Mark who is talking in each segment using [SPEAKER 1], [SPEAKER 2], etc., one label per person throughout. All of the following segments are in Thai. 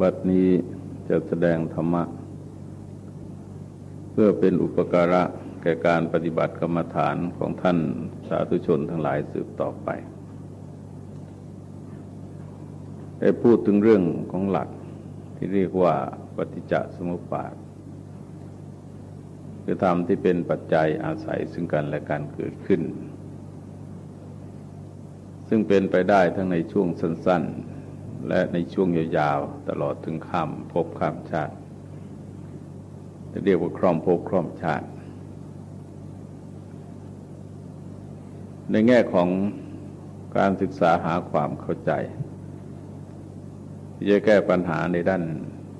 [SPEAKER 1] บัดนี้จะแสดงธรรมะ เพื่อเป็นอุปการะแก่การปฏิบัติกรรมฐานของท่านสาธุชนทั้งหลายสืบต่อไป ได้พูดถึงเรื่องของหลักที่เรียกว่าปฏิจจสมุปบาทคือธรรมที่เป็นปัจจัยอาศัยซึ่งกันและการเกิดขึ้น ซึ่งเป็นไปได้ทั้งในช่วงสั้น ๆ และในช่วงยาวๆ ตลอดถึงข้ามภพข้ามชาติจะเรียกว่าครอมภพครอมชาติ ในแง่ของการศึกษาหาความเข้าใจที่จะแก้ปัญหาในด้าน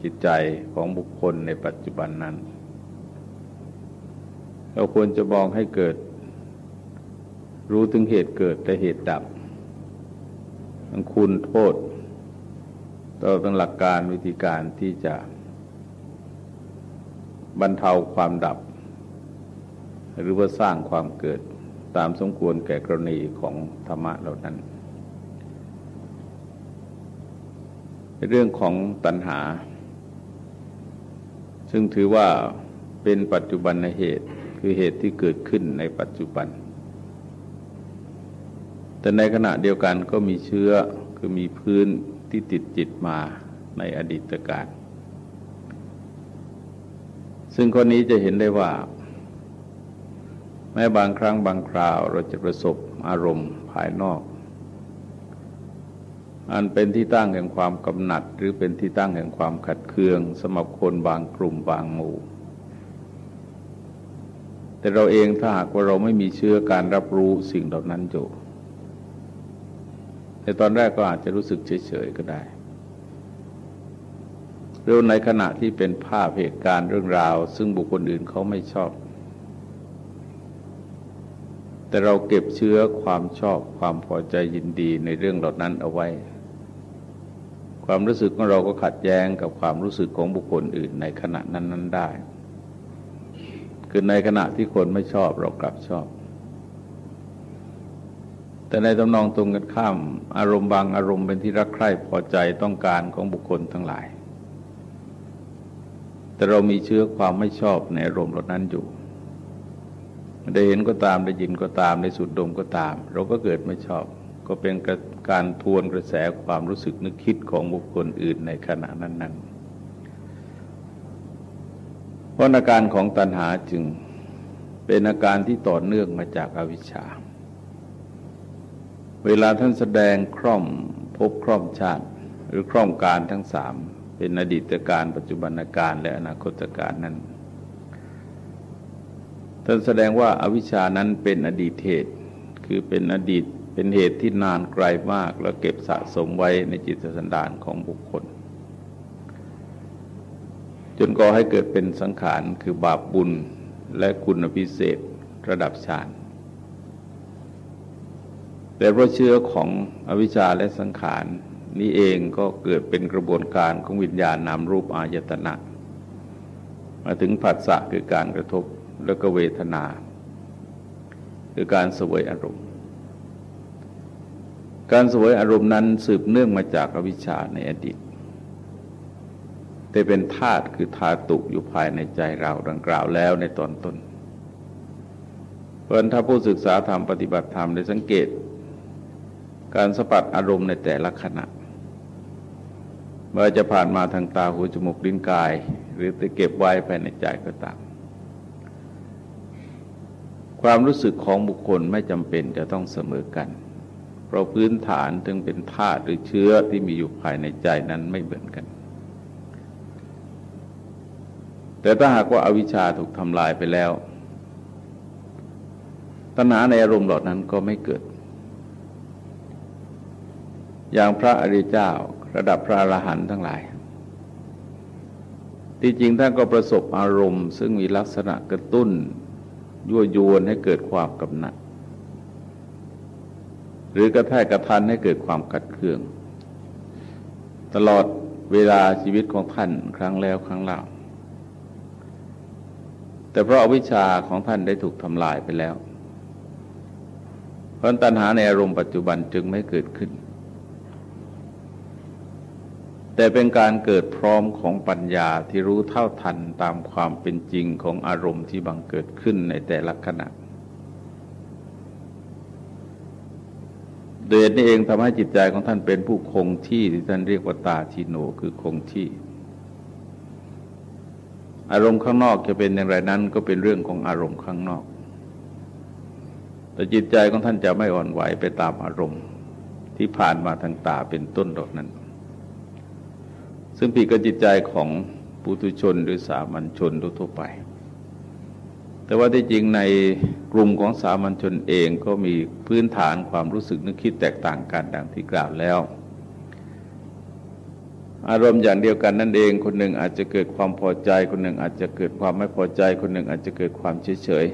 [SPEAKER 1] จิตใจของบุคคลในปัจจุบันนั้น เราควรจะมองให้เกิด รู้ถึงเหตุเกิดและเหตุดับทั้งคุณโทษ ต่อตั้งหลักการวิธีการที่จะบรรเทาความดับ หรือว่าสร้างความเกิดตามสมควรแก่กรณีของธรรมะเหล่านั้น เรื่องของตัณหา ซึ่งถือว่าเป็นปัจจุบันในเหตุคือเหตุที่เกิดขึ้นในปัจจุบัน แต่ในขณะเดียวกันก็มีเชื้อคือมีพื้น ที่ติดจิตมาในอดีตการ ซึ่งคนนี้จะเห็นได้ว่า แม้บางครั้งบางคราวเราจะประสบอารมณ์ภายนอก อันเป็นที่ตั้งแห่งความกำหนัด หรือเป็นที่ตั้งแห่งความขัดเคืองสำหรับคนบางกลุ่มบางหมู่ แต่เราเองถ้าหากว่าเราไม่มีเชื้อการรับรู้สิ่งเหล่านั้นอยู่ ในตอนแรกก็อาจจะรู้สึกเฉยๆก็ได้หรือในขณะที่เป็นภาพเหตุการณ์เรื่องราว ซึ่งบุคคลอื่นเขาไม่ชอบ แต่เราเก็บเชื้อความชอบความพอใจยินดีในเรื่องเหล่านั้นเอาไว้ ความรู้สึกของเราก็ขัดแย้งกับความรู้สึกของบุคคลอื่นในขณะนั้นๆได้ คือในขณะที่คนไม่ชอบเรากลับชอบ แต่ในตำนองตรงกันข้าม อารมณ์บางอารมณ์เป็นที่รักใคร่พอใจต้องการของบุคคลทั้งหลาย แต่เรามีเชื้อความไม่ชอบในอารมณ์เหล่านั้นอยู่ได้เห็นก็ตามได้ยินก็ตามได้สุดดมก็ตาม เราก็เกิดไม่ชอบ ก็เป็นการทวนกระแสความรู้สึกนึกคิดของบุคคลอื่นในขณะนั้นๆราะอาการของตัณหาจึงเป็นอาการที่ต่อเนื่องมาจากอาวิชชา เวลาท่านแสดงคร่อมพบคร่อมชาติ หรือคร่อมการทั้งสามเป็นอดีตการปัจจุบันการและอนาคตการนั้นท่านแสดงว่าอาวิชชานั้นเป็นอดีตเหตุ คือเป็นอดีตเป็นเหตุที่นานไกลมาก แล้วเก็บสะสมไว้ในจิตสันดานของบุคคล จนก่อให้เกิดเป็นสังขารคือบาปบุญและคุณพิเศษระดับฌาน แต่เพราะเชื้อของอวิชชาและสังขารนี้เองก็เกิดเป็นกระบวนการของวิญญาณนามรูปอายตนะ มาถึงผัสสะคือการกระทบแล้วก็เวทนา คือการสวยอารมณ์ การสวยอารมณ์นั้นสืบเนื่องมาจากอวิชชาในอดีต แต่เป็นธาตุคือธาตุอยู่ภายในใจเราดังกล่าวแล้วในตอนต้นเพราะถ้าผู้ศึกษาธรรมปฏิบัติธรรมได้สังเกต การสัผัสอารมณ์ในแต่ละขณะเมื่อจะผ่านมาทางตาหูจมูกลิ้นกาย หรือจะเก็บไว้ภายในใจก็ตาม ความรู้สึกของบุคคลไม่จำเป็นจะต้องเสมอกัน เพราะพื้นฐานถึงเป็นธาตุหรือเชื้อที่มีอยู่ภายในใจนั้นไม่เหมือนกัน แต่ถ้าหากว่าอาวิชชาถูกทำลายไปแล้ว ตัณหาในอารมณ์เหล่านั้นก็ไม่เกิด อย่างพระอริยเจ้าระดับพระอรหันต์ทั้งหลาย ที่จริงท่านก็ประสบอารมณ์ ซึ่งมีลักษณะกระตุ้นยั่วยวนให้เกิดความกำหนัด หรือกระแทกกระทันให้เกิดความกัดเคือง ตลอดเวลาชีวิตของท่านครั้งแล้วครั้งเล่า แต่เพราะอวิชชาของท่านได้ถูกทำลายไปแล้ว เพราะตัณหาในอารมณ์ปัจจุบันจึงไม่เกิดขึ้น แต่เป็นการเกิดพร้อมของปัญญาที่รู้เท่าทันตามความเป็นจริงของอารมณ์ที่บังเกิดขึ้นในแต่ละขณะเดชนี่เองทำให้จิตใจของท่านเป็นผู้คงที่ที่ท่านเรียกว่าตาทีโนคือคงที่ อารมณ์ข้างนอกจะเป็นอย่างไรนั้นก็เป็นเรื่องของอารมณ์ข้างนอก แต่จิตใจของท่านจะไม่อ่อนไหวไปตามอารมณ์ที่ผ่านมาทางตาเป็นต้นดอกนั้น ซึ่งผิดกับจิตใจของปุถุชนหรือสามัญชนทั่วไป แต่ว่าที่จริงในกลุ่มของสามัญชนเองก็มีพื้นฐานความรู้สึกนึกคิดแตกต่างกันดังที่กล่าวแล้ว อารมณ์อย่างเดียวกันนั่นเอง คนหนึ่งอาจจะเกิดความพอใจ คนหนึ่งอาจจะเกิดความไม่พอใจ คนหนึ่งอาจจะเกิดความเฉยเฉย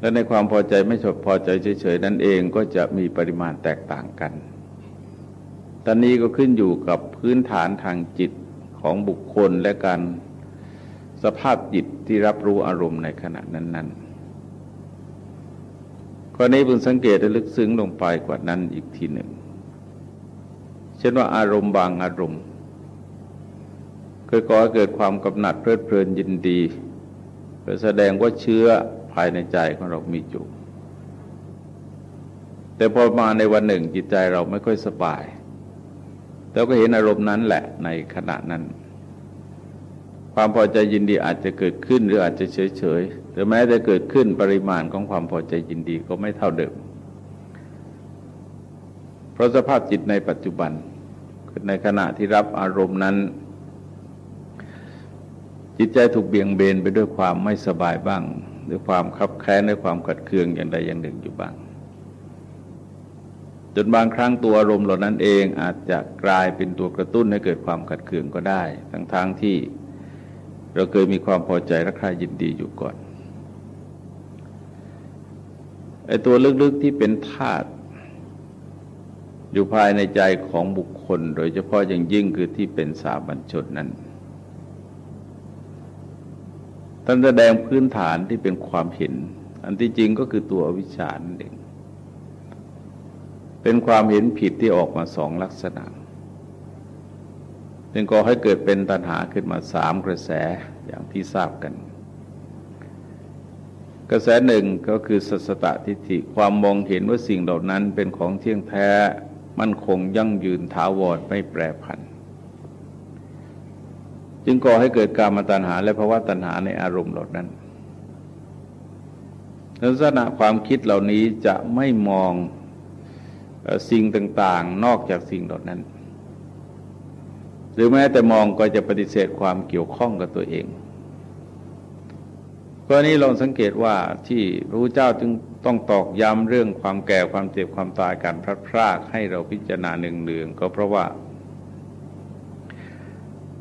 [SPEAKER 1] และในความพอใจไม่ชอบพอใจเฉยๆนั่นเองก็จะมีปริมาณแตกต่างกัน ตอนนี้ก็ขึ้นอยู่กับพื้นฐานทางจิตของบุคคลและการสภาพจิตที่รับรู้อารมณ์ในขณะนั้นๆข้อนี้พึงสังเกตและลึกซึ้งลงไปกว่านั้นอีกทีหนึ่ง เช่นว่าอารมณ์บางอารมณ์เคยก่อให้เกิดความกำหนัดเพลิดเพลินยินดีเพื่อแสดงว่าเชื้อภายในใจของเรามีอยู่แต่พอมาในวันหนึ่งจิตใจเราไม่ค่อยสบาย เราก็เห็นอารมณ์นั้นแหละในขณะนั้น ความพอใจยินดีอาจจะเกิดขึ้นหรืออาจจะเฉยเฉยหรือแม้จะเกิดขึ้นปริมาณของความพอใจยินดีก็ไม่เท่าเดิม เพราะสภาพจิตในปัจจุบันในขณะที่รับอารมณ์นั้น จิตใจถูกเบี่ยงเบนไปด้วยความไม่สบายบ้างด้วยความคับแค้นด้วยความขัดเคืองอย่างใดอย่างหนึ่งอยู่บ้าง จนบางครั้งตัวอารมณ์เหล่านั้นเองอาจจะกลายเป็นตัวกระตุ้นให้เกิดความขัดเคืองก็ได้ ทั้งๆทที่เราเคยมีความพอใจรักใคร่ยินดีอยู่ก่อนไอ้ตัวลึกๆที่เป็นธาตุอยู่ภายในใจของบุคคล โดยเฉพาะอย่างยิ่งคือที่เป็นสามัญชนนั้นท่านแสดงพื้นฐานที่เป็นความเห็น อันที่จริงก็คือตัววิชานั่นเอง เป็นความเห็นผิดที่ออกมาสองลักษณะจึงก่อให้เกิดเป็นตัณหาขึ้นมาสามกระแสอย่างที่ทราบกัน กระแสหนึ่งก็คือสัสตทิฏฐิความมองเห็นว่าสิ่งเหล่านั้นเป็นของเที่ยงแท้มั่นคงยั่งยืนถาวรไม่แปรผัน จึงก่อให้เกิดการมาตัณหาและภาวะตัณหาในอารมณ์เหล่านั้นลักษณะความคิดเหล่านี้จะไม่มอง สิ่งต่างๆ นอกจากสิ่งเหล่านั้น หรือแม้แต่มองก็จะปฏิเสธความเกี่ยวข้องกับตัวเองกรณีลองสังเกตว่าที่พระพุทธเจ้าจึงต้องตอกย้ำเรื่องความแก่ความเจ็บความตายการพลัดพรากให้เราพิจารณาหนึ่งเนืองก็เพราะว่า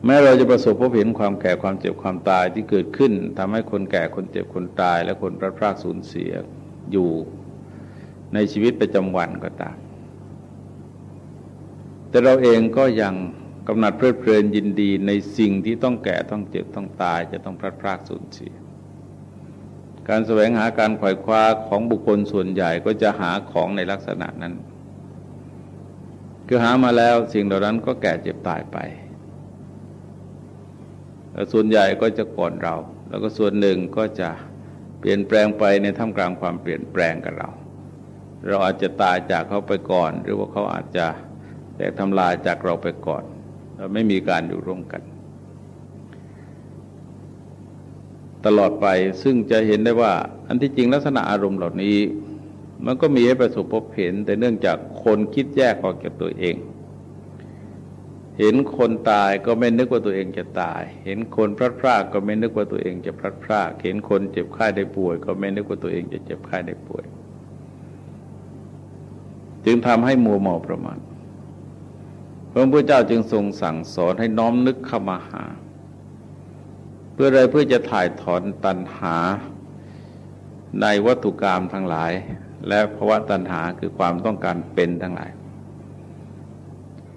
[SPEAKER 1] แม้เราจะประสบพบเห็นความแก่ความเจ็บความตายที่เกิดขึ้นทำให้คนแก่คนเจ็บคนตาย และคนพลัดพรากสูญเสียอยู่ในชีวิตประจำวันก็ตาม แต่เราเองก็ยังกำหนัดเพลิดเพลินยินดีในสิ่งที่ต้องแก่ต้องเจ็บต้องตาย จะต้องพลาดพลาดสูญเสีย การแสวงหาการขวายคว้าของบุคคลส่วนใหญ่ก็จะหาของในลักษณะนั้น คือหามาแล้วสิ่งเหล่านั้นก็แก่เจ็บตายไปส่วนใหญ่ก็จะก่อนเรา แล้วก็ส่วนหนึ่งก็จะเปลี่ยนแปลงไปในท่ามกลางความเปลี่ยนแปลงกับเรา เราอาจจะตายจากเขาไปก่อน หรือว่าเขาอาจจะ ตกทำลายจากเราไปก่อนเราไม่มีการอยู่ร่วมกัน ตลอดไปซึ่งจะเห็นได้ว่า อันที่จริงลักษณะอารมณ์เหล่านี้ มันก็มีให้ประสบพบเห็น แต่เนื่องจากคนคิดแยกออกจากตัวเอง เห็นคนตายก็ไม่นึกว่าตัวเองจะตาย เห็นคนพลัดพรากก็ไม่นึกว่าตัวเองจะพลัดพราก เห็นคนเจ็บไข้ได้ป่วย ก็ไม่นึกว่าตัวเองจะเจ็บไข้ได้ป่วย จึงทำให้มัวเมาประมาท พระพุทธเจ้าจึงทรงสั่งสอนให้น้อมนึกเข้ามาหา เพื่ออะไรเพื่อจะถ่ายถอนตัณหาในวัตถุกรรมทั้งหลาย และภาวะตัณหาคือความต้องการเป็นทั้งหลาย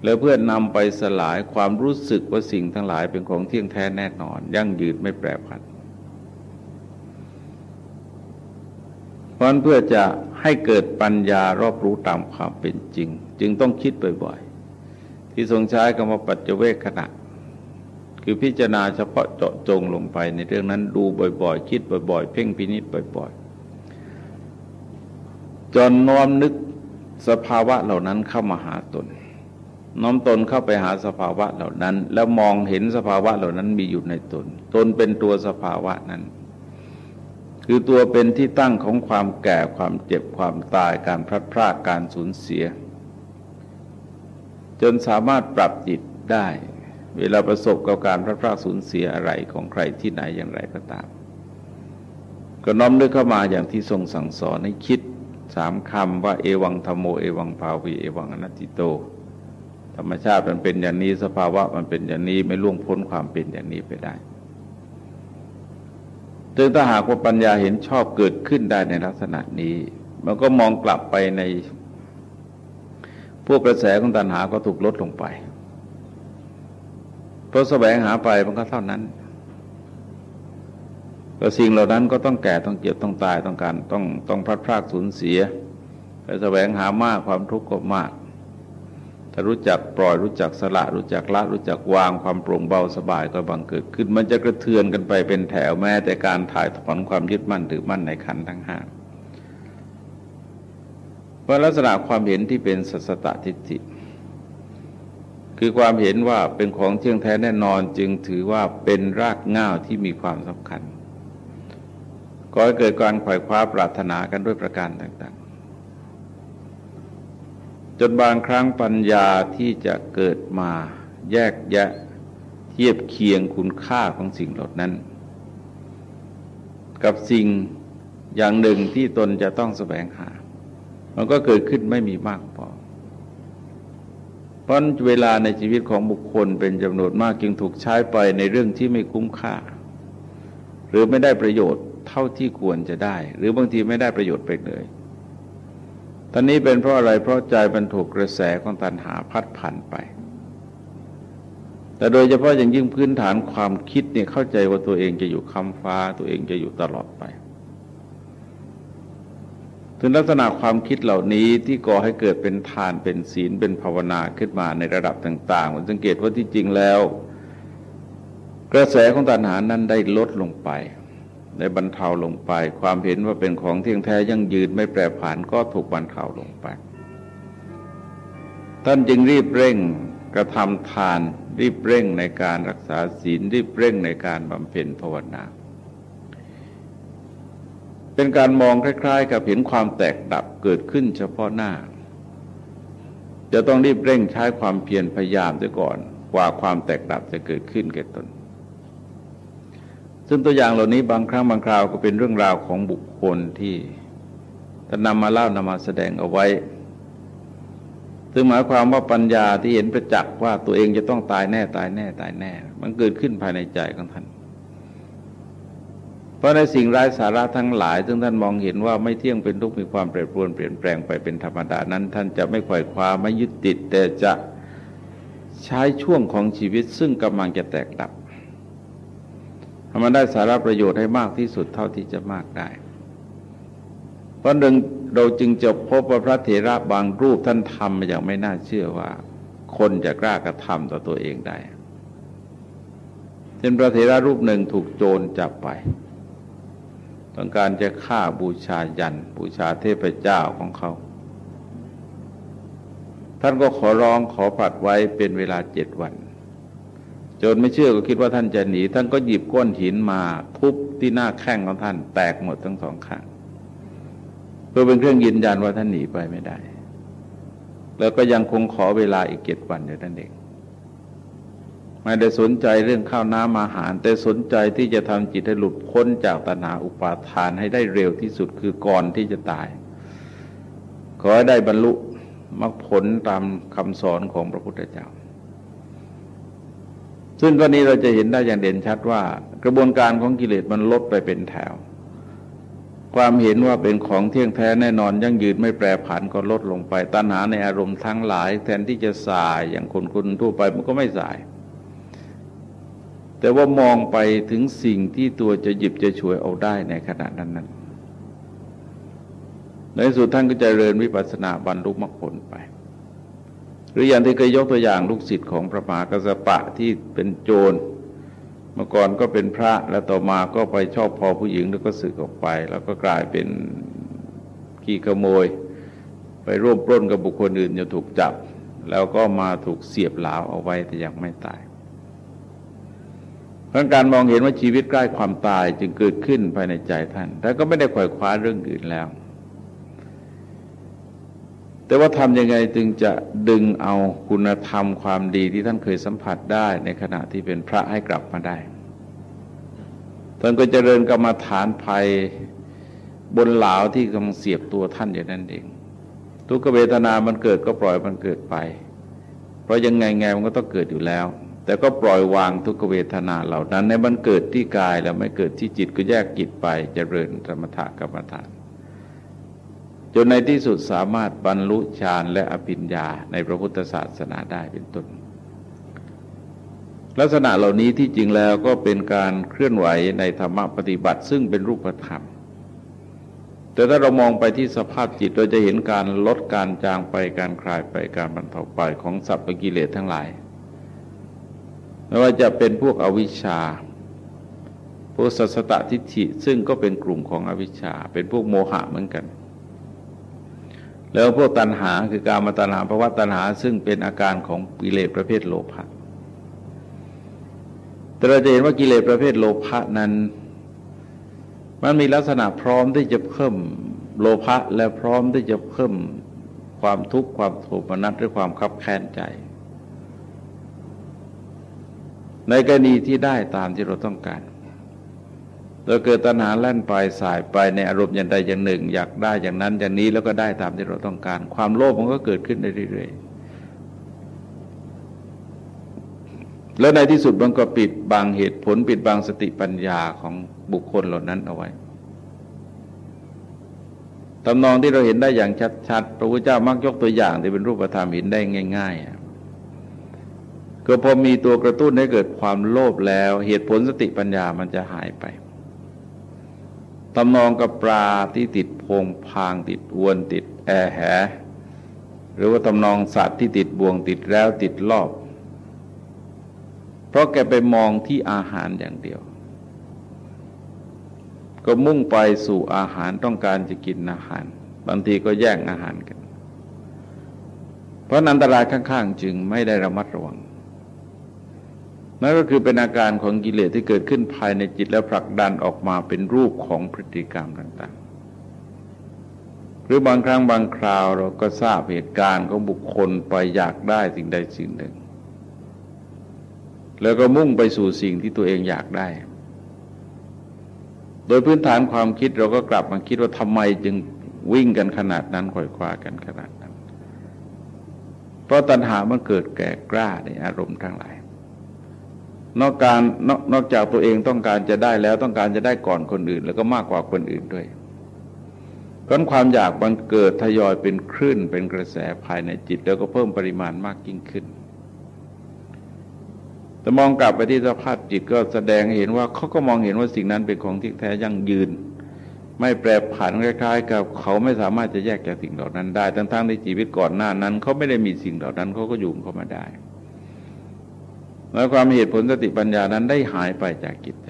[SPEAKER 1] แล้วเพื่อนำไปสลายความรู้สึกว่าสิ่งทั้งหลายเป็นของเที่ยงแท้แน่นอน ยั่งยืนไม่แปรผันเพราะเพื่อจะให้เกิดปัญญารอบรู้ตามความเป็นจริง จึงต้องคิดบ่อย ที่ทรงใช้คำว่าปัจเจเวกขณะ คือพิจารณาเฉพาะเจาะจงลงไปในเรื่องนั้นดูบ่อยๆ คิดบ่อย ๆ เพ่งพินิษบ่อย ๆ จนน้อมนึกสภาวะเหล่านั้นเข้ามาหาตน น้อมตนเข้าไปหาสภาวะเหล่านั้น แล้วมองเห็นสภาวะเหล่านั้นมีอยู่ในตน ตนเป็นตัวสภาวะนั้น คือตัวเป็นที่ตั้งของความแก่ความเจ็บความตายการพลัดพรากการสูญเสีย จนสามารถปรับจิตได้ เวลาประสบกับการพระพรากสูญเสียอะไรของใครที่ไหนอย่างไรก็ตาม ก็น้อมนึกเข้ามาอย่างที่ทรงสั่งสอนให้คิดสามคำว่าเอวังธรรมโมเอวังภาวีเอวังอนัตติโต ธรรมชาติมันเป็นอย่างนี้สภาวะมันเป็นอย่างนี้ไม่ล่วงพ้นความเป็นอย่างนี้ไปได้จึงถ้าหากว่าปัญญาเห็นชอบเกิดขึ้นได้ในลักษณะนี้ มันก็มองกลับไปใน พวกกระแสของตัณหาก็ถูกลดลงไป เพราะแสวงหาไปมันก็เท่านั้นก็สิ่งเหล่านั้นก็ต้องแก่ต้องเจ็บต้องตายต้องการต้องต้องพลัดพรากสูญเสียไปแสวงหามากความทุกข์ก็มากถ้ารู้จักปล่อยรู้จักสละ รู้จักละ รู้จักวางความโปร่งเบาสบายก็บังเกิดขึ้น มันจะกระเทือนกันไปเป็นแถวแม้แต่การถ่ายถอนความยึดมั่นถือมั่นในขันทั้งห้า เพราลักษณะความเห็นที่เป็นสัสตทิฏฐิคือความเห็นว่าเป็นของเที่ยงแท้แน่นอนจึงถือว่าเป็นรากง่าวที่มีความสำคัญก็ให้เกิดการขวายคว้าปรารถนากันด้วยประการต่างๆ จนบางครั้งปัญญาที่จะเกิดมาแยกแยะเทียบเคียงคุณค่าของสิ่งเหล่านั้น กับสิ่งอย่างหนึ่งที่ตนจะต้องแสวงหา มันก็เกิดขึ้นไม่มีมากพอเพราะเวลาในชีวิตของบุคคลเป็นจำนวนมากจึงถูกใช้ไปในเรื่องที่ไม่คุ้มค่า หรือไม่ได้ประโยชน์เท่าที่ควรจะได้ หรือบางทีไม่ได้ประโยชน์ไปเลยตอนนี้เป็นเพราะอะไรเพราะใจมันถูกกระแสของตัณหาพัดผ่านไป แต่โดยเฉพาะอย่างยิ่งพื้นฐานความคิดเนี่ยเข้าใจว่าตัวเองจะอยู่คำฟ้าตัวเองจะอยู่ตลอดไป ถึงลักษณะความคิดเหล่านี้ที่ก่อให้เกิดเป็นทานเป็นศีลเป็นภาวนาขึ้นมาในระดับต่างๆมันสังเกตว่าที่จริงแล้ว กระแสของตัณหานั้นได้ลดลงไปได้บรรเทาลงไป ความเห็นว่าเป็นของเที่ยงแท้ยั่งยืนไม่แปรผันก็ถูกบรรเทาลงไป ท่านจึงรีบเร่งกระทำทานรีบเร่งในการรักษาศีลรีบเร่งในการบำเพ็ญภาวนา เป็นการมองคล้าย ๆ กับเห็นความแตกดับเกิดขึ้นเฉพาะหน้า จะต้องรีบเร่งใช้ความเพียรพยายามเสียก่อน กว่าความแตกดับจะเกิดขึ้นแก่ตน ซึ่งตัวอย่างเหล่านี้บางครั้งบางคราวก็เป็นเรื่องราวของบุคคลที่ท่านนำมาเล่านำมาแสดงเอาไว้ ซึ่งหมายความว่าปัญญาที่เห็นประจักษ์ว่าตัวเองจะต้องตายแน่ตายแน่ตายแน่ มันเกิดขึ้นภายในใจของท่าน ราะในสิ่งไร้สาระทั้งหลายซึ่งท่านมองเห็นว่าไม่เที่ยงเป็นทุกข์มีความแปรปรวนเปลี่ยนแปลงไปเป็นธรรมดานั้น ท่านจะไม่ไขว่คว้าไม่ยึดติด แต่จะใช้ช่วงของชีวิตซึ่งกำลังจะแตกดับทำมันได้สาระประโยชน์ให้มากที่สุดเท่าที่จะมากได้ เพราะหนึ่งเราจึงจะพบว่าพระเถระบางรูปท่านทำอย่างไม่น่าเชื่อว่า คนจะกล้ากระทำต่อตัวเองได้เช่นพระเถระรูปหนึ่งถูกโจรจับไป ต้องการจะฆ่าบูชายัน บูชาเทพเจ้าของเขา ท่านก็ขอร้องขอผัดไว้เป็นเวลาเจ็ดวัน จนไม่เชื่อก็คิดว่าท่านจะหนี ท่านก็หยิบก้อนหินมาทุบที่หน้าแข้งของท่านแตกหมดทั้งสองข้างเพื่อเป็นเครื่องยืนยันว่าท่านหนีไปไม่ได้ แล้วก็ยังคงขอเวลาอีกเจ็ดวันอยู่นั่นเอง ไม่ได้สนใจเรื่องข้าวน้ำอาหาร แต่สนใจที่จะทำจิตให้หลุดพ้นจากตัณหาอุปาทานให้ได้เร็วที่สุดคือก่อนที่จะตาย ขอให้ได้บรรลุมรรคผลตามคำสอนของพระพุทธเจ้า ซึ่งกรณีเราจะเห็นได้อย่างเด่นชัดว่า กระบวนการของกิเลสมันลดไปเป็นแถว ความเห็นว่าเป็นของเที่ยงแท้แน่นอนยั่งยืนไม่แปรผันก็ลดลงไปตัณหาในอารมณ์ทั้งหลาย แทนที่จะสายอย่างคนคนทั่วไปมันก็ไม่สาย แต่ว่ามองไปถึงสิ่งที่ตัวจะหยิบจะช่วยเอาได้ในขณะนั้นนั้นในสุดท่านก็จะเริญวิปัสสนาบรรลุมรรคผลไป หรืออย่างที่เคยยกตัวอย่างลูกศิษย์ของพระมหากษัปะที่เป็นโจร เมื่อก่อนก็เป็นพระแล้วต่อมาก็ไปชอบพอผู้หญิงแล้วก็สึกออกไป แล้วก็กลายเป็นขี้ขโมย ไปร่วมปล้นกับบุคคลอื่นจนถูกจับ แล้วก็มาถูกเสียบหลาวเอาไว้แต่ยังไม่ตาย พราะการมองเห็นว่าชีวิตใกล้ความตายจึงเกิดขึ้นภายในใจท่าน แต่ก็ไม่ได้ขวายคว้าเรื่องอื่นแล้ว แต่ว่าทำยังไงจึงจะดึงเอาคุณธรรมความดีที่ท่านเคยสัมผัสได้ในขณะที่เป็นพระให้กลับมาได้ ท่านก็จเจริญกรรมฐานภัยบนเหลาที่กำลังเสียบตัวท่านอย่างนั้นเอง ทุกเวทนามันเกิดก็ปล่อยมันเกิดไป เพราะยังไงไงมันก็ต้องเกิดอยู่แล้ว แต่ก็ปล่อยวางทุกเวทนาเหล่านั้น ในมันเกิดที่กายแล้วไม่เกิดที่จิตก็แยกจิตไปจเจริญธรรมถกรรมฐาน จนในที่สุดสามารถบรรลุฌานและอภิญญาในพระพุทธศาสนาได้เป็นต้นลักษณะเหล่านี้ที่จริงแล้วก็เป็นการเคลื่อนไหวในธรรมปฏิบัติ ซึ่งเป็นรูปธรรม แต่ถ้าเรามองไปที่สภาพจิตเราจะเห็นการลดการจางไปการคลายไปการบรรเทาไปของสัพพกิเลสทั้งหลาย ไม่ว่าจะเป็นพวกอวิชชา พวกสัสตทิฏฐิซึ่งก็เป็นกลุ่มของอวิชชา เป็นพวกโมหะเหมือนกัน แล้วพวกตัณหาคือการมาตัณหาภาวะตัณหาซึ่งเป็นอาการของกิเลสประเภทโลภะแต่เราจะเห็นว่ากิเลสประเภทโลภะนั้น มันมีลักษณะพร้อมที่จะเพิ่มโลภะและพร้อมที่จะเพิ่มความทุกข์ความโทมนัสหรือความคับแค้นใจ ในกรณีที่ได้ตามที่เราต้องการเราเกิดตัณหาแล่นไปสายไปในอารมณ์อย่างใดอย่างหนึ่ง อยากได้อย่างนั้นอย่างนี้แล้วก็ได้ตามที่เราต้องการ ความโลภมันก็เกิดขึ้นเรื่อยๆแล้วในที่สุดมันก็ปิดบางเหตุผลปิดบางสติปัญญาของบุคคลเหล่านั้นเอาไว้ตำนองที่เราเห็นได้อย่างชัดๆพระพุทธเจ้ามักยกตัวอย่างที่เป็นรูปธรรมเห็นได้ง่าย ๆ ก็พอมีตัวกระตุ้นให้เกิดความโลภแล้ว เหตุผลสติปัญญามันจะหายไปตำนองกับปลาที่ติดพงพางติดอวนติดแอแห หรือว่าตำนองสัตว์ที่ติดบ่วงติดแล้วติดรอบ เพราะแกไปมองที่อาหารอย่างเดียว ก็มุ่งไปสู่อาหารต้องการจะกินอาหาร บางทีก็แย่งอาหารกัน เพราะอันตรายข้างๆ จึงไม่ได้ระมัดระวัง นั่นก็คือเป็นอาการของกิเลสที่เกิดขึ้นภายในจิตแล้วผลักดันออกมาเป็นรูปของพฤติกรรมต่าง ๆ หรือบางครั้งบางคราวเราก็ทราบเหตุการณ์ของบุคคลไปอยากได้สิ่งใดสิ่งหนึ่ง แล้วก็มุ่งไปสู่สิ่งที่ตัวเองอยากได้ โดยพื้นฐานความคิดเราก็กลับมาคิดว่าทำไมจึงวิ่งกันขนาดนั้นคอยคว้ากันขนาดนั้น เพราะตัณหามันเกิดแก่กล้าในอารมณ์ทั้งหลาย นอกการนอกนอกจากตัวเองต้องการจะได้แล้วต้องการจะได้ก่อนคนอื่น แล้วก็มากกว่าคนอื่นด้วยเพราะความอยากมันเกิดทยอยเป็นคลื่นเป็นกระแสภายในจิต แล้วก็เพิ่มปริมาณมากยิ่งขึ้น แต่มองกลับไปที่สภาพจิตก็แสดงเห็นว่าเขาก็มองเห็นว่าสิ่งนั้นเป็นของที่แท้ยั่งยืน ไม่แปรผันคล้ายๆ กับเขาไม่สามารถจะแยกจากสิ่งเหล่านั้นได้ ทั้งๆในชีวิตก่อนหน้านั้นเขาไม่ได้มีสิ่งเหล่านั้นเขาก็อยู่เข้ามาได้ แล้วความเหตุผลสติปัญญานั้นได้หายไปจากจิตใจ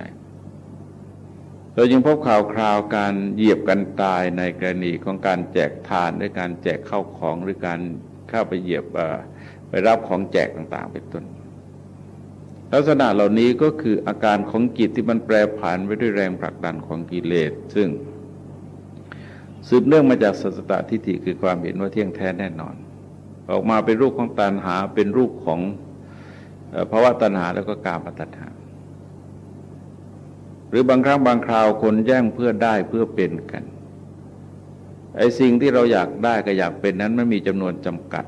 [SPEAKER 1] เราจึงพบข่าวคราวการเหยียบกันตายในกรณีของการแจกทานด้วยการแจกเข้าของหรือการเข้าไปเหยียบไปรับของแจกต่างๆ เป็นต้น ลักษณะเหล่านี้ก็คืออาการของจิตที่มันแปรผันไปด้วยแรงผลักดันของกิเลส ซึ่ง สืบเนื่องมาจากสัสตทิฏฐิคือความเห็นว่าเที่ยงแท้แน่นอน ออกมาเป็นรูปของตันหาเป็นรูปของ ภาวะตัณหาแล้วก็กามตัณหา หรือบางครั้งบางคราวคนแย่งเพื่อได้เพื่อเป็นกันไอ้สิ่งที่เราอยากได้ก็อยากเป็นนั้นไม่มีจำนวนจำกัด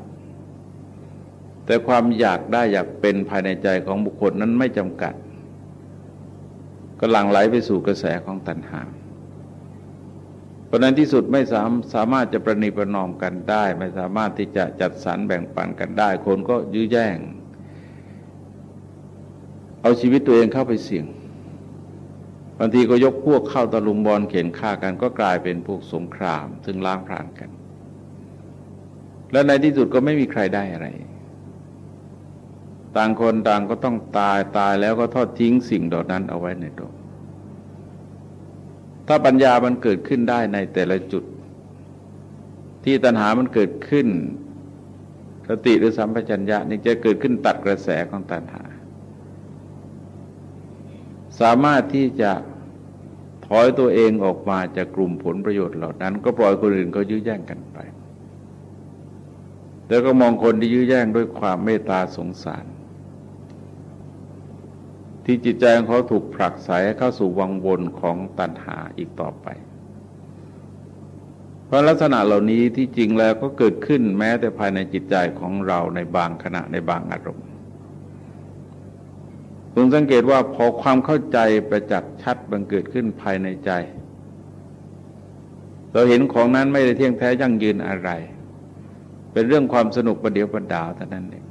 [SPEAKER 1] แต่ความอยากได้อยากเป็นภายในใจของบุคคลนั้นไม่จำกัดก็หลั่งไหลไปสู่กระแสของตัณหา เพราะนั้นที่สุดไม่สามสามารถจะประนีประนอมกันได้ ไม่สามารถที่จะจัดสรรแบ่งปันกันได้ คนก็ยื้อแย่ง เอาชีวิตตัวเองเข้าไปเสี่ยงบางทีก็ยกพวกเข้าตะลุมบอลเข็นฆ่ากันก็กลายเป็นพวกสงคราม ซึ่งล้างพรานกัน และในที่สุดก็ไม่มีใครได้อะไร ต่างคนต่างก็ต้องตายตายแล้วก็ทอดทิ้งสิ่งเหล่านั้นเอาไว้ในตัวถ้าปัญญามันเกิดขึ้นได้ในแต่ละจุด ที่ตัณหามันเกิดขึ้นสติหรือสัมปชัญญะนี่จะเกิดขึ้นตัดกระแสของตัณหา สามารถที่จะถอยตัวเองออกมาจากกลุ่มผลประโยชน์เหล่านั้น ก็ปล่อยคนอื่นเขายื้อแย่งกันไปแล้วก็มองคนที่ยื้อแย่งด้วยความเมตตาสงสาร ที่จิตใจของเขาถูกผลักไสเข้าสู่วังวนของตัณหาอีกต่อไป เพราะลักษณะเหล่านี้ที่จริงแล้วก็เกิดขึ้นแม้แต่ภายในจิตใจของเราในบางขณะในบางอารมณ์ คุณสังเกตว่าพอความเข้าใจประจักษ์ชัดบังเกิดขึ้นภายในใจ เราเห็นของนั้นไม่ได้เที่ยงแท้ยั่งยืนอะไร เป็นเรื่องความสนุกประเดียวประดาวเท่านั้นเอง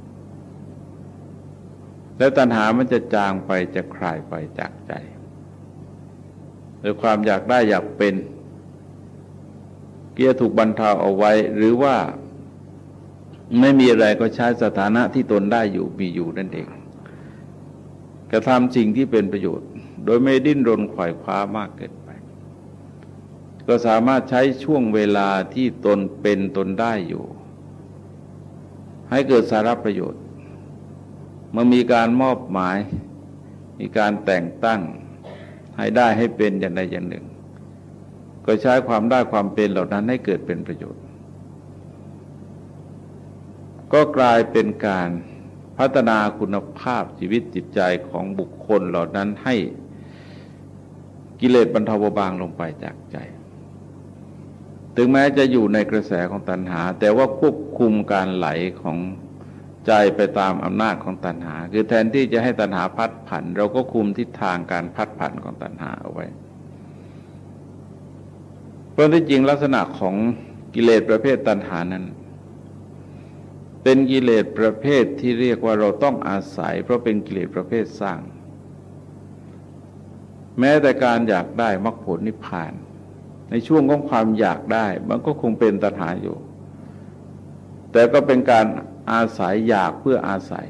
[SPEAKER 1] แล้วตัณหามันจะจางไปจะคลายไปจากใจโดยความอยากได้อยากเป็นเกียร์ถูกบรรเทาเอาไว้ หรือว่าไม่มีอะไรก็ใช้สถานะที่ตนได้อยู่มีอยู่นั่นเอง กระทำสิ่งที่เป็นประโยชน์ โดยไม่ดิ้นรนขวายคว้ามากเกินไป ก็สามารถใช้ช่วงเวลาที่ตนเป็นตนได้อยู่ ให้เกิดสาระประโยชน์ เมื่อมีการมอบหมาย มีการแต่งตั้งให้ได้ให้เป็นอย่างใดอย่างหนึ่ง ก็ใช้ความได้ความเป็นเหล่านั้นให้เกิดเป็นประโยชน์ ก็กลายเป็นการ พัฒนาคุณภาพชีวิตจิตใจของบุคคลเหล่านั้นให้กิเลสบรรเทาเบาบางลงไปจากใจ ถึงแม้จะอยู่ในกระแสของตัณหา แต่ว่าควบคุมการไหลของใจไปตามอำนาจของตัณหา คือแทนที่จะให้ตัณหาพัดผัน เราก็คุมทิศทางการพัดผันของตัณหาเอาไว้ เพราะที่จริงลักษณะของกิเลสประเภทตัณหานั้น เป็นกิเลสประเภทที่เรียกว่าเราต้องอาศัย เพราะเป็นกิเลสประเภทสร้าง แม้แต่การอยากได้มรรคผลนิพพาน ในช่วงของความอยากได้ มันก็คงเป็นตัณหาอยู่ แต่ก็เป็นการอาศัยอยากเพื่ออาศัย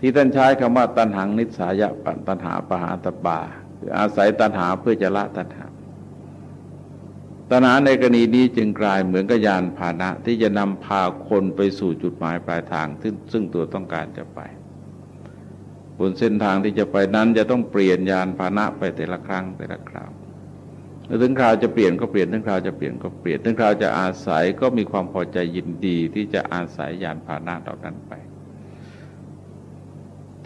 [SPEAKER 1] ที่ท่านใช้คำว่าตัณหังนิสายะปัตัณหาปหาตบาคืออาศัยตัณหาเพื่อจะละตัณหา ตัณหาในกรณีนี้จึงกลายเหมือนกับยานพาหนะ ที่จะนำพาคนไปสู่จุดหมายปลายทางซึ่งซึ่งตัวต้องการจะไป บนเส้นทางที่จะไปนั้นจะต้องเปลี่ยนยานพาหนะไปแต่ละครั้งแต่ละคราวถึงคราวจะเปลี่ยนก็เปลี่ยนถึงคราวจะเปลี่ยนก็เปลี่ยนถึงคราวจะอาศัยก็มีความพอใจยินดีที่จะอาศัยยานพาหนะต่อนั้นไป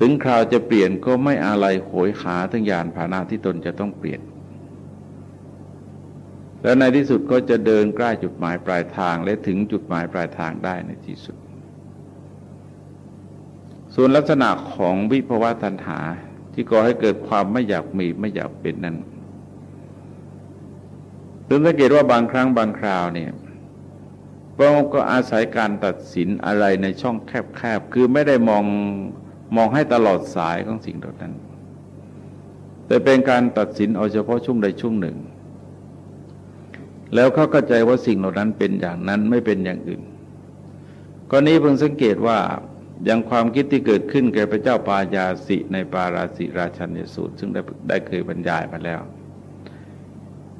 [SPEAKER 1] ถึงคราวจะเปลี่ยนก็ไม่อะไรโหยหาถึงยานพาหนะที่ตนจะต้องเปลี่ยน แล้วในที่สุดก็จะเดินใกล้จุดหมายปลายทางและถึงจุดหมายปลายทางได้ในที่สุด ส่วนลักษณะของวิภวะตัณหาที่ก่อให้เกิดความไม่อยากมีไม่อยากเป็นนั้นถึงสังเกตว่าบางครั้งบางคราวเนี่ยพระองค์ก็อาศัยการตัดสินอะไรในช่องแคบๆ คือไม่ได้มองมองให้ตลอดสายของสิ่งเหล่านั้น แต่เป็นการตัดสินเอาเฉพาะช่วงใดช่วงหนึ่ง แล้วเขาเข้าใจว่าสิ่งเหล่านั้นเป็นอย่างนั้นไม่เป็นอย่างอื่นกรณีเพิ่งสังเกตว่าอย่างความคิดที่เกิดขึ้นแก่พระเจ้าปายาสิในปาราสิราชันยสูตร ซึ่งได้ได้เคยบรรยายมาแล้ว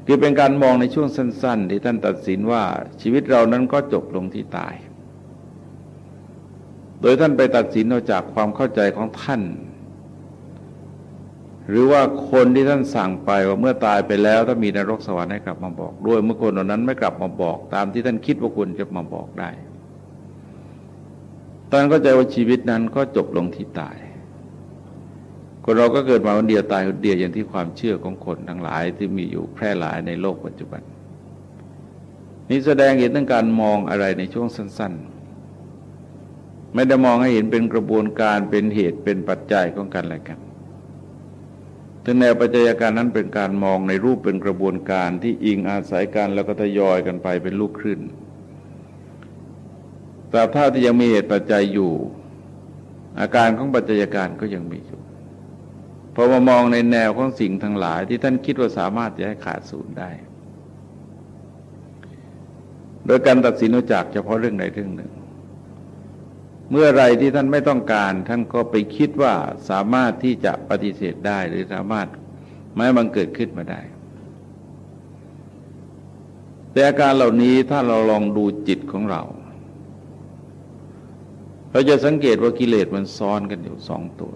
[SPEAKER 1] คือเป็นการมองในช่วงสั้น ๆ ที่ท่านตัดสินว่าชีวิตเรานั้นก็จบลงที่ตาย โดยท่านไปตัดสินเอาจากความเข้าใจของท่าน หรือว่าคนที่ท่านสั่งไปว่าเมื่อตายไปแล้ว ถ้ามีนรกสวรรค์ให้กลับมาบอกด้วย เมื่อคนเหล่านั้นไม่กลับมาบอก ตามที่ท่านคิดว่าควรจะมาบอกได้ตอนก็ใจว่าชีวิตนั้นก็จบลงที่ตาย คนเราก็เกิดมาวันเดียวตายคนเดียวอย่างที่ความเชื่อของคนทั้งหลายที่มีอยู่แพร่หลายในโลกปัจจุบัน นี้แสดงเห็นถึงการมองอะไรในช่วงสั้น ๆ ไม่ได้มองให้เห็นเป็นกระบวนการเป็นเหตุเป็นปัจจัยของกันและกัน ถึงแนวปัจจัยการนั้นเป็นการมองในรูปเป็นกระบวนการที่อิงอาศัยกันแล้วก็ทยอยกันไปเป็นลูกคลื่นตราบเท่าที่ยังมีเหตุปัจจัยอยู่ อาการของปัจจัยการก็ยังมีอยู่พอมามองในแนวของสิ่งทั้งหลายที่ท่านคิดว่าสามารถจะให้ขาดศูนย์ได้ โดยการตัดสินจากเฉพาะเรื่องใดเรื่องหนึ่ง เมื่อไรที่ท่านไม่ต้องการ ท่านก็ไปคิดว่าสามารถที่จะปฏิเสธได้หรือสามารถไม่บังเกิดขึ้นมาได้ แต่อาการเหล่านี้ถ้าเราลองดูจิตของเรา เราจะสังเกตว่ากิเลสมันซ้อนกันอยู่สองตัว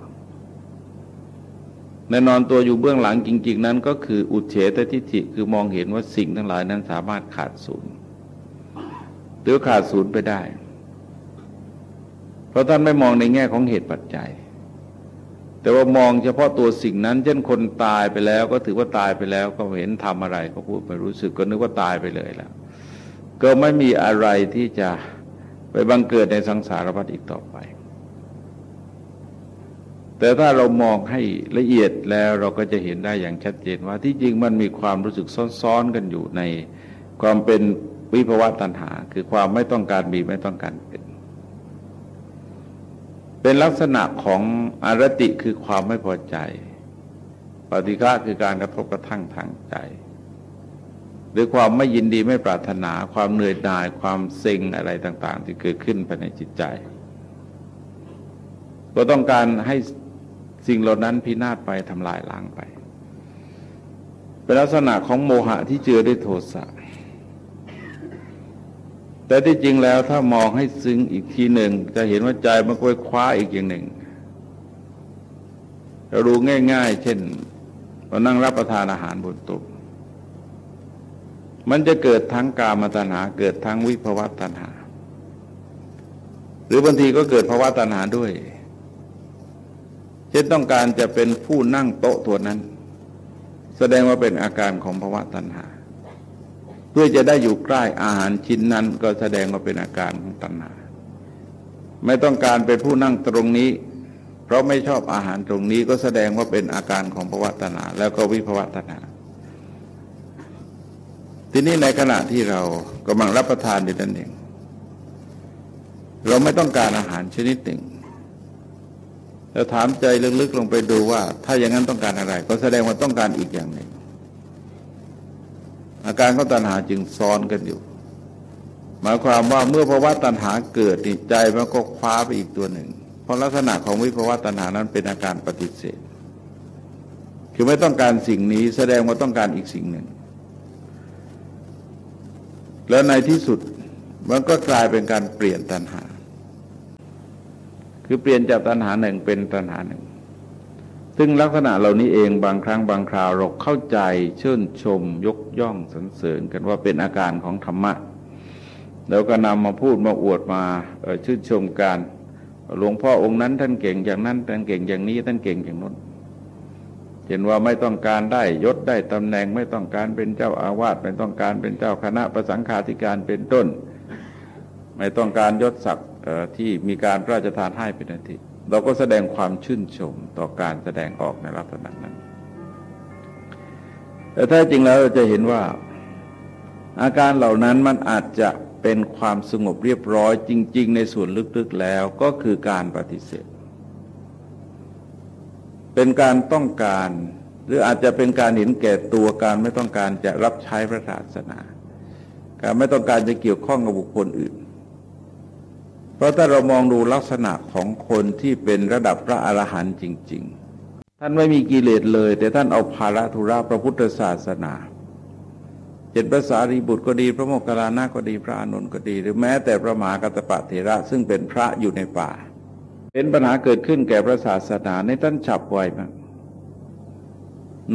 [SPEAKER 1] แน่นอนตัวอยู่เบื้องหลังจริง ๆ นั้นก็คืออุเฉตทิฏฐิคือมองเห็นว่าสิ่งทั้งหลายนั้นสามารถขาดศูนย์หรือขาดศูนย์ไปได้ เพราะท่านไม่มองในแง่ของเหตุปัจจัย แต่ว่ามองเฉพาะตัวสิ่งนั้น เช่นคนตายไปแล้ว ก็ถือว่าตายไปแล้ว ก็เห็นทำอะไร ก็พูดไปรู้สึกก็นึกว่าตายไปเลยแล้ว ก็ไม่มีอะไรที่จะไปบังเกิดในสังสารวัฏอีกต่อไป แต่ถ้าเรามองให้ละเอียดแล้วเราก็จะเห็นได้อย่างชัดเจนว่าที่จริงมันมีความรู้สึกซ้อนๆกันอยู่ในความเป็นวิภวะตัณหา คือความไม่ต้องการมีไม่ต้องการเป็น เป็นลักษณะของอารติคือความไม่พอใจ ปฏิฆะคือการกระทบกระทั่งทางใจ หรือความไม่ยินดีไม่ปรารถนาความเหนื่อยหน่ายความเซ็งอะไรต่าง ๆ ที่เกิดขึ้นภายในจิตใจ ก็ต้องการให้สิ่งเหล่านั้นพินาศไปทำลายล้างไป เป็นลักษณะของโมหะที่เจือด้วยโทสะ แต่ที่จริงแล้วถ้ามองให้ซึ้งอีกทีหนึ่ง จะเห็นว่าใจมันก็คว้าอีกอย่างหนึ่งเราดูง่าย ๆ เช่นเรานั่งรับประทานอาหารบนโต๊ะมันจะเกิดทั้งกามตัณหา เกิดทั้งวิภวตัณหา หรือบางทีก็เกิดภาวะตัณหาด้วยเช่นต้องการจะเป็นผู้นั่งโต๊ะตัวนั้น แสดงว่าเป็นอาการของภาวะตัณหา เพื่อจะได้อยู่ใกล้อาหารชิ้นนั้นก็แสดงว่าเป็นอาการของตัณหา ไม่ต้องการเป็นผู้นั่งตรงนี้ เพราะไม่ชอบอาหารตรงนี้ก็แสดงว่าเป็นอาการของภวะตัณหา แล้วก็วิภวะตัณหาทีนี้ในขณะที่เรากำลังรับประทานอยู่นั่นเองเราไม่ต้องการอาหารชนิดหนึ่งแล้วถามใจลึกๆลงไปดูว่า ถ้าอย่างนั้นต้องการอะไร ก็แสดงว่าต้องการอีกอย่างหนึ่ง อาการของตัณหาจึงซ้อนกันอยู่ หมายความว่าเมื่อภาวะตัณหาเกิดใจมันก็คว้าไปอีกตัวหนึ่ง เพราะลักษณะของวิภาวะตัณหานั้นเป็นอาการปฏิเสธ คือไม่ต้องการสิ่งนี้แสดงว่าต้องการอีกสิ่งหนึ่ง แล้วในที่สุดมันก็กลายเป็นการเปลี่ยนตัณหา คือเปลี่ยนจากตัณหาหนึ่งเป็นตัณหาหนึ่ง ซึ่งลักษณะเหล่านี้เองบางครั้งบางคราวเราเข้าใจชื่นชมยกย่องสรรเสริญกันว่าเป็นอาการของธรรมะ แล้วก็นำมาพูดมาอวดมาชื่นชมการหลวงพ่อองค์นั้นท่านเก่งอย่างนั้นท่านเก่งอย่างนี้ท่านเก่งอย่างนั้นเห็นว่าไม่ต้องการได้ยศได้ตำแหน่งไม่ต้องการเป็นเจ้าอาวาสไม่ต้องการเป็นเจ้าคณะประสังฆาธิการเป็นต้น ไม่ต้องการยศศักดิ์ที่มีการพระราชทานให้เป็นอาทิตย์ เราก็แสดงความชื่นชมต่อการแสดงออกในลักษณะนั้น แต่แท้จริงแล้วเราจะเห็นว่า อาการเหล่านั้นมันอาจจะเป็นความสงบเรียบร้อยจริง ๆ ในส่วนลึกๆแล้วก็คือการปฏิเสธ เป็นการต้องการ หรืออาจจะเป็นการเห็นแก่ตัวการไม่ต้องการจะรับใช้พระศาสนา การไม่ต้องการจะเกี่ยวข้องกับบุคคลอื่น เพราะถ้าเรามองดูลักษณะของคนที่เป็นระดับพระอรหันต์จริง ๆ ท่านไม่มีกิเลสเลย แต่ท่านเอาภาระธุระพระพุทธศาสนาเจ็ดภาษารีบุตรก็ดีพระโมคคัลลานะก็ดีพระอนุนก็ดี หรือแม้แต่พระมหากัตปะเถระซึ่งเป็นพระอยู่ในป่า เป็นปัญหาเกิดขึ้นแก่พระศาสนาในท่านฉับไวมาก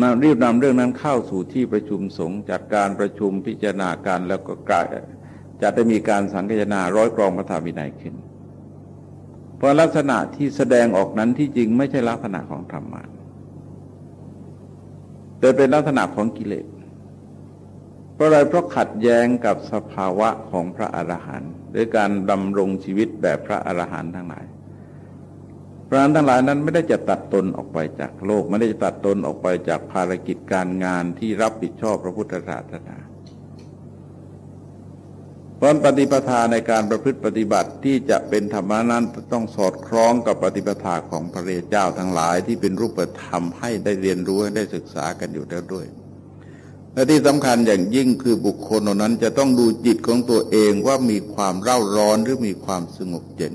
[SPEAKER 1] นำรีบนำเรื่องนั้นเข้าสู่ที่ประชุมสงฆ์จัดการประชุมพิจารณาการแล้วก็กลาย จะได้มีการสังคายนาร้อยกรองพระธรรมวินัยขึ้น เพราะลักษณะที่แสดงออกนั้นที่จริงไม่ใช่ลักษณะของธรรมะแต่เป็นลักษณะของกิเลส เพราะอะไรเพราะขัดแย้งกับสภาวะของพระอรหันต์ด้วยการดำรงชีวิตแบบพระอรหันต์ทั้งหลายพระอรหันต์ทั้งหลายนั้นไม่ได้จะตัดตนออกไปจากโลก ไม่ได้จะตัดตนออกไปจากภารกิจการงานที่รับผิดชอบพระพุทธศาสนา เพราะปฏิปทาในการประพฤติปฏิบัติที่จะเป็นธรรมานั้นต้องสอดคล้องกับปฏิปทาของพระเรเจ้าทั้งหลายที่เป็นรูปธรรมให้ได้เรียนรู้ได้ศึกษากันอยู่แล้วด้วยและที่สำคัญอย่างยิ่งคือบุคคลนั้นจะต้องดูจิตของตัวเองว่ามีความเร่าร้อนหรือมีความสงบเย็น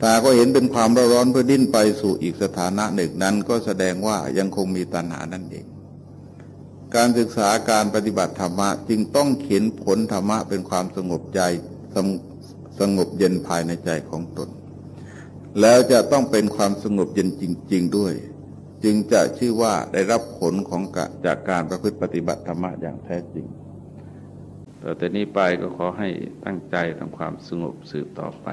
[SPEAKER 2] ถ้าก็เห็นเป็นความร้อนร้อนเพื่อดิ้นไปสู่อีกสถานะหนึ่งนั้น ก็แสดงว่ายังคงมีตัณหานั่นเอง การศึกษาการปฏิบัติธรรมะจึงต้องเขียนผลธรรมะเป็นความสงบใจสงสงบเย็นภายในใจของตน แล้วจะต้องเป็นความสงบเย็นจริง ๆด้วย จึงจะชื่อว่าได้รับผลของกะจากการประพฤติปฏิบัติธรรมะอย่างแท้จริง
[SPEAKER 1] ต่อแต่นี้ไปก็ขอให้ตั้งใจทำความสงบสืบต่อไป